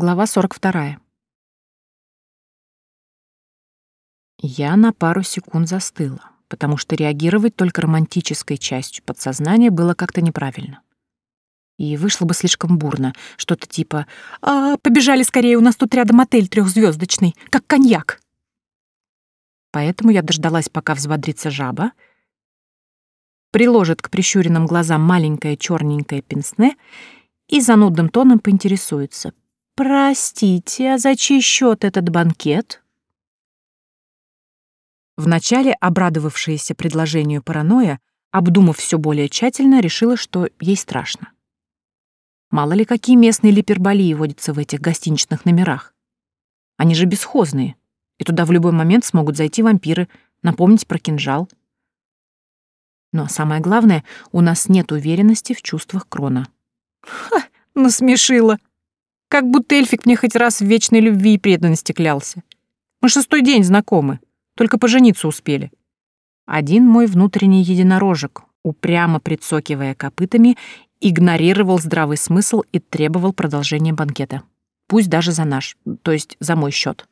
Глава 42. Я на пару секунд застыла, потому что реагировать только романтической частью подсознания было как-то неправильно. И вышло бы слишком бурно, что-то типа «А, побежали скорее, у нас тут рядом отель трехзвездочный, как коньяк». Поэтому я дождалась, пока взбодрится жаба, приложит к прищуренным глазам маленькое черненькое пенсне и занудным тоном поинтересуется — «Простите, а за чей счет этот банкет?» Вначале обрадовавшаяся предложению паранойя, обдумав все более тщательно, решила, что ей страшно. Мало ли какие местные липерболии водятся в этих гостиничных номерах. Они же бесхозные, и туда в любой момент смогут зайти вампиры, напомнить про кинжал. Но самое главное, у нас нет уверенности в чувствах Крона. «Ха, насмешила!» Как будто эльфик мне хоть раз в вечной любви и преданности клялся. Мы шестой день знакомы, только пожениться успели. Один мой внутренний единорожек, упрямо прицокивая копытами, игнорировал здравый смысл и требовал продолжения банкета. Пусть даже за наш, то есть за мой счет.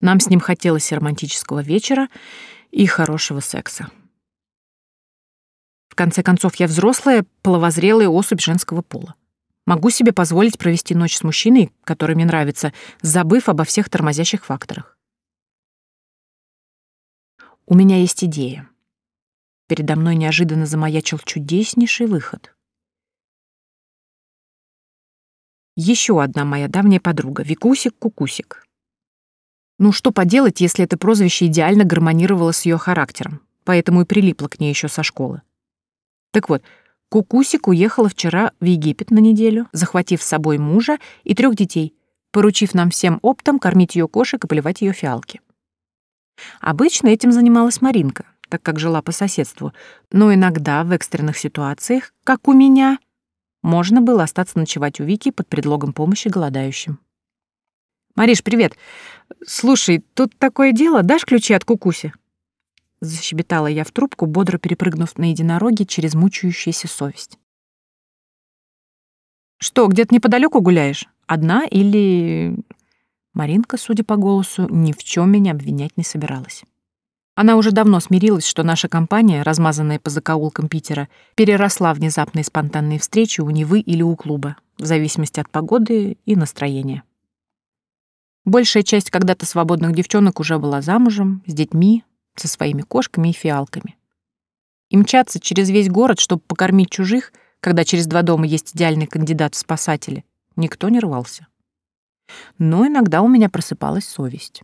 Нам с ним хотелось романтического вечера и хорошего секса. В конце концов, я взрослая, половозрелая особь женского пола. Могу себе позволить провести ночь с мужчиной, который мне нравится, забыв обо всех тормозящих факторах. У меня есть идея. Передо мной неожиданно замаячил чудеснейший выход. Еще одна моя давняя подруга, Викусик-Кукусик. Ну что поделать, если это прозвище идеально гармонировало с ее характером, поэтому и прилипло к ней еще со школы. Так вот, Кукусик уехала вчера в Египет на неделю, захватив с собой мужа и трех детей, поручив нам всем оптом кормить ее кошек и поливать ее фиалки. Обычно этим занималась Маринка, так как жила по соседству, но иногда в экстренных ситуациях, как у меня, можно было остаться ночевать у Вики под предлогом помощи голодающим. «Мариш, привет! Слушай, тут такое дело, дашь ключи от Кукуси?» Защебетала я в трубку, бодро перепрыгнув на единороге через мучающуюся совесть. «Что, где-то неподалеку гуляешь? Одна или...» Маринка, судя по голосу, ни в чем меня обвинять не собиралась. Она уже давно смирилась, что наша компания, размазанная по закоулкам Питера, переросла внезапные спонтанные встречи у Невы или у клуба, в зависимости от погоды и настроения. Большая часть когда-то свободных девчонок уже была замужем, с детьми, со своими кошками и фиалками. И мчаться через весь город, чтобы покормить чужих, когда через два дома есть идеальный кандидат в спасатели, никто не рвался. Но иногда у меня просыпалась совесть.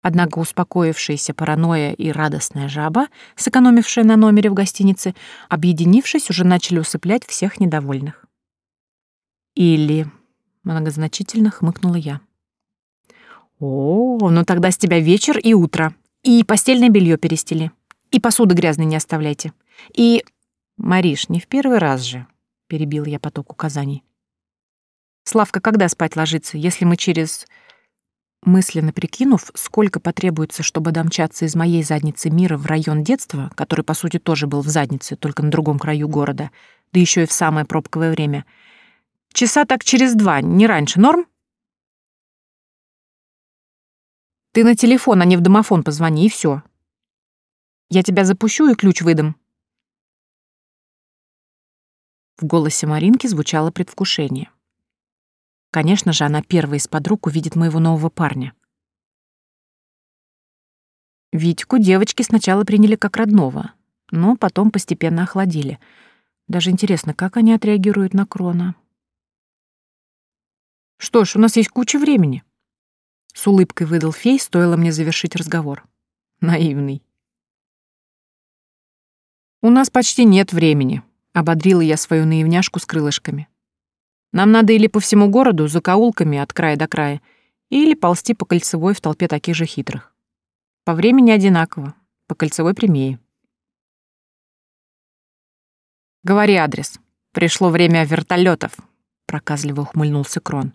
Однако успокоившаяся паранойя и радостная жаба, сэкономившая на номере в гостинице, объединившись, уже начали усыплять всех недовольных. Или, многозначительно хмыкнула я. «О, ну тогда с тебя вечер и утро. И постельное белье перестели. И посуды грязной не оставляйте. И...» «Мариш, не в первый раз же», — перебил я поток указаний. «Славка, когда спать ложится, если мы через...» Мысленно прикинув, сколько потребуется, чтобы домчаться из моей задницы мира в район детства, который, по сути, тоже был в заднице, только на другом краю города, да еще и в самое пробковое время, часа так через два, не раньше, норм? Ты на телефон, а не в домофон позвони, и все. Я тебя запущу и ключ выдам. В голосе Маринки звучало предвкушение. Конечно же, она первая из подруг увидит моего нового парня. Витьку девочки сначала приняли как родного, но потом постепенно охладили. Даже интересно, как они отреагируют на Крона. Что ж, у нас есть куча времени. С улыбкой выдал фей, стоило мне завершить разговор. Наивный. «У нас почти нет времени», — ободрила я свою наивняшку с крылышками. «Нам надо или по всему городу, за каулками от края до края, или ползти по кольцевой в толпе таких же хитрых. По времени одинаково, по кольцевой прямее». «Говори адрес. Пришло время вертолетов», — проказливо ухмыльнулся Крон.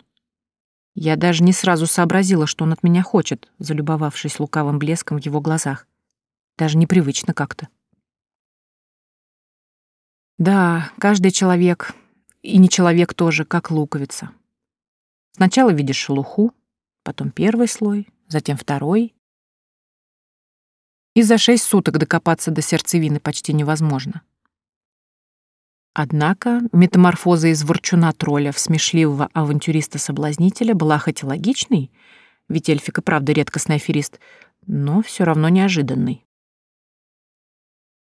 Я даже не сразу сообразила, что он от меня хочет, залюбовавшись лукавым блеском в его глазах. Даже непривычно как-то. Да, каждый человек, и не человек тоже, как луковица. Сначала видишь шелуху, потом первый слой, затем второй. И за шесть суток докопаться до сердцевины почти невозможно. Однако метаморфоза из ворчуна-тролля в смешливого авантюриста-соблазнителя была хоть и логичной, ведь эльфик и правда редкостный аферист, но все равно неожиданной.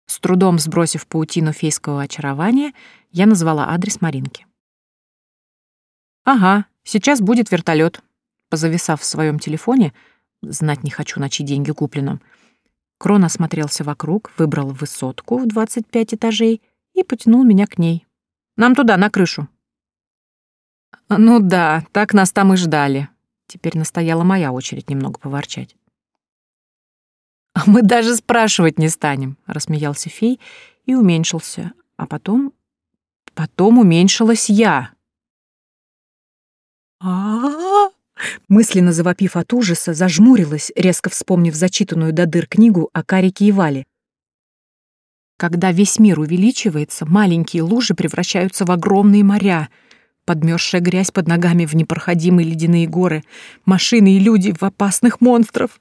С трудом сбросив паутину фейского очарования, я назвала адрес Маринки. «Ага, сейчас будет вертолет. Позависав в своем телефоне, знать не хочу, на чьи деньги купленном, Крон осмотрелся вокруг, выбрал высотку в 25 этажей — и потянул меня к ней. «Нам туда, на крышу». «Ну да, так нас там и ждали». Теперь настояла моя очередь немного поворчать. «А мы даже спрашивать не станем», — рассмеялся фей и уменьшился. А потом... Потом уменьшилась я. а Мысленно завопив от ужаса, зажмурилась, резко вспомнив зачитанную до дыр книгу о Карике и Вале. Когда весь мир увеличивается, маленькие лужи превращаются в огромные моря, подмерзшая грязь под ногами в непроходимые ледяные горы, машины и люди в опасных монстров.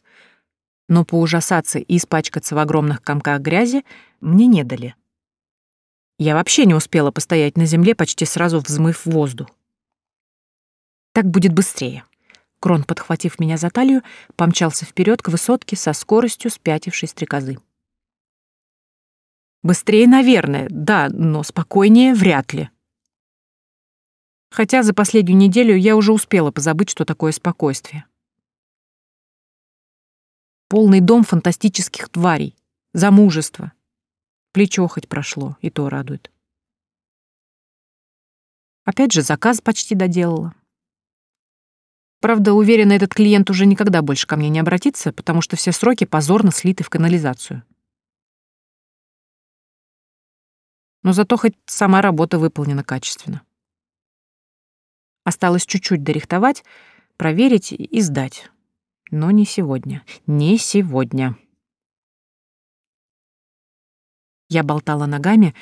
Но поужасаться и испачкаться в огромных комках грязи мне не дали. Я вообще не успела постоять на земле, почти сразу взмыв в воздух. Так будет быстрее. Крон, подхватив меня за талию, помчался вперед к высотке со скоростью спятившей стрекозы. Быстрее, наверное, да, но спокойнее вряд ли. Хотя за последнюю неделю я уже успела позабыть, что такое спокойствие. Полный дом фантастических тварей, замужество. Плечо хоть прошло, и то радует. Опять же, заказ почти доделала. Правда, уверена, этот клиент уже никогда больше ко мне не обратится, потому что все сроки позорно слиты в канализацию. Но зато хоть сама работа выполнена качественно. Осталось чуть-чуть дорихтовать, проверить и сдать. Но не сегодня. Не сегодня. Я болтала ногами,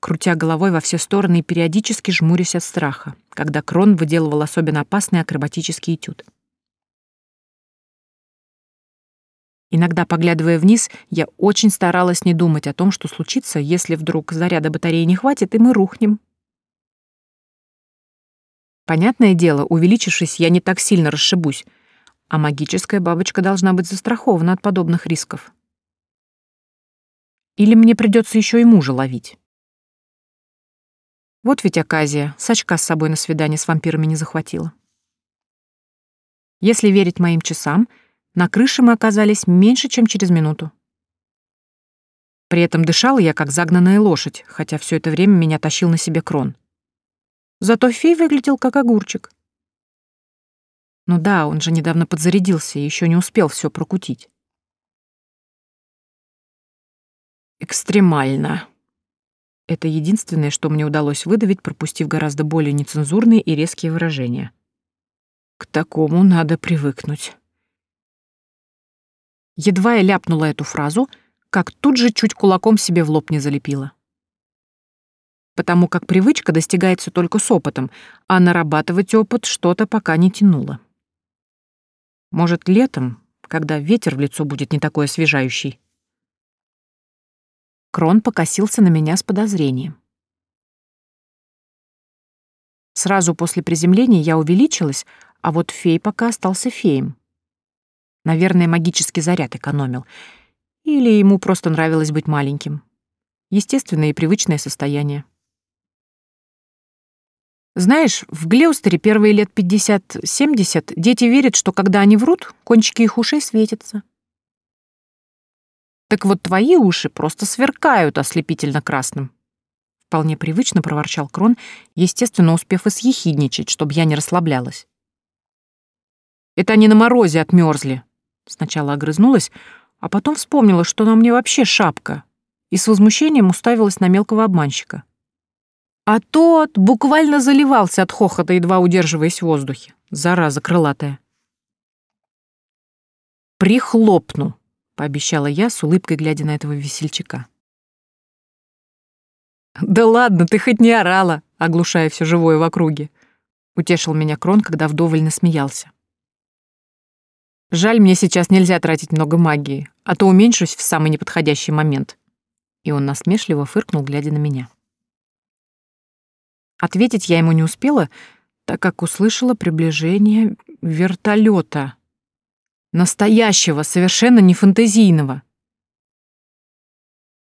крутя головой во все стороны и периодически жмурясь от страха, когда Крон выделывал особенно опасный акробатический этюд. Иногда, поглядывая вниз, я очень старалась не думать о том, что случится, если вдруг заряда батареи не хватит, и мы рухнем. Понятное дело, увеличившись, я не так сильно расшибусь, а магическая бабочка должна быть застрахована от подобных рисков. Или мне придется еще и мужа ловить. Вот ведь оказия, сачка с собой на свидание с вампирами не захватила. Если верить моим часам — на крыше мы оказались меньше, чем через минуту. При этом дышала я, как загнанная лошадь, хотя все это время меня тащил на себе крон. Зато фей выглядел как огурчик. Ну да, он же недавно подзарядился и еще не успел все прокутить. Экстремально. Это единственное, что мне удалось выдавить, пропустив гораздо более нецензурные и резкие выражения. К такому надо привыкнуть. Едва я ляпнула эту фразу, как тут же чуть кулаком себе в лоб не залепила. Потому как привычка достигается только с опытом, а нарабатывать опыт что-то пока не тянуло. Может, летом, когда ветер в лицо будет не такой освежающий. Крон покосился на меня с подозрением. Сразу после приземления я увеличилась, а вот фей пока остался феем. Наверное, магический заряд экономил. Или ему просто нравилось быть маленьким. Естественное и привычное состояние. Знаешь, в Глеустере первые лет 50-70 дети верят, что когда они врут, кончики их ушей светятся. Так вот твои уши просто сверкают ослепительно красным. Вполне привычно проворчал Крон, естественно, успев и съехидничать, чтобы я не расслаблялась. Это они на морозе отмерзли, Сначала огрызнулась, а потом вспомнила, что на мне вообще шапка, и с возмущением уставилась на мелкого обманщика. А тот буквально заливался от хохота, едва удерживаясь в воздухе. Зараза крылатая. «Прихлопну», — пообещала я, с улыбкой глядя на этого весельчака. Да ладно, ты хоть не орала, оглушая все живое в округе. Утешил меня Крон, когда вдоволь насмеялся. Жаль, мне сейчас нельзя тратить много магии, а то уменьшусь в самый неподходящий момент. И он насмешливо фыркнул, глядя на меня. Ответить я ему не успела, так как услышала приближение вертолета. Настоящего, совершенно не фантазийного.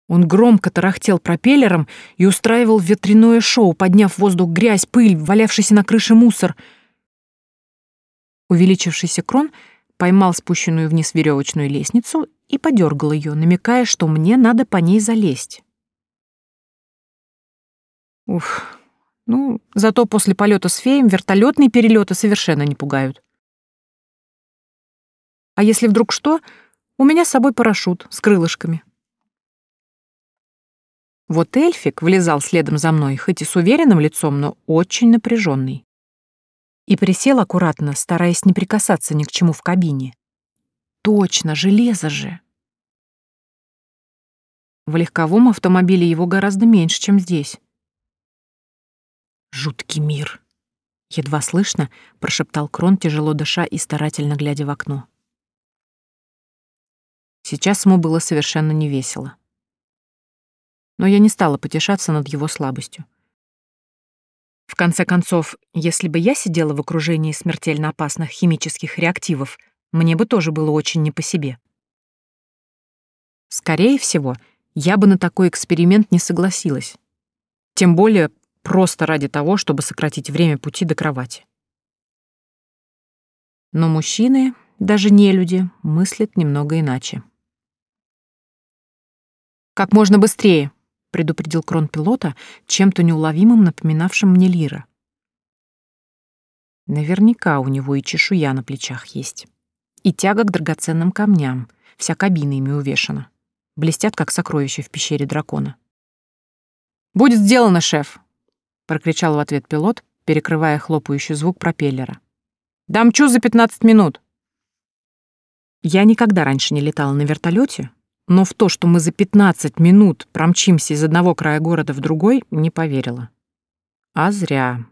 Он громко тарахтел пропеллером и устраивал ветряное шоу, подняв в воздух грязь, пыль, валявшийся на крыше мусор. Увеличившийся крон поймал спущенную вниз веревочную лестницу и подергал ее, намекая, что мне надо по ней залезть. Уф, ну, зато после полета с феем вертолетные перелеты совершенно не пугают. А если вдруг что, у меня с собой парашют с крылышками. Вот эльфик влезал следом за мной, хоть и с уверенным лицом, но очень напряженный. И присел аккуратно, стараясь не прикасаться ни к чему в кабине. Точно, железо же. В легковом автомобиле его гораздо меньше, чем здесь. Жуткий мир. Едва слышно, прошептал Крон, тяжело дыша и старательно глядя в окно. Сейчас ему было совершенно невесело но я не стала потешаться над его слабостью. В конце концов, если бы я сидела в окружении смертельно опасных химических реактивов, мне бы тоже было очень не по себе. Скорее всего, я бы на такой эксперимент не согласилась. Тем более просто ради того, чтобы сократить время пути до кровати. Но мужчины, даже не люди, мыслят немного иначе. «Как можно быстрее!» Предупредил крон пилота, чем-то неуловимым напоминавшим мне Лира. Наверняка у него и чешуя на плечах есть. И тяга к драгоценным камням, вся кабина ими увешана. Блестят, как сокровища в пещере дракона. «Будет сделано, шеф!» — прокричал в ответ пилот, перекрывая хлопающий звук пропеллера. «Дамчу за пятнадцать минут!» Я никогда раньше не летала на вертолете, но в то, что мы за 15 минут промчимся из одного края города в другой, не поверила. А зря.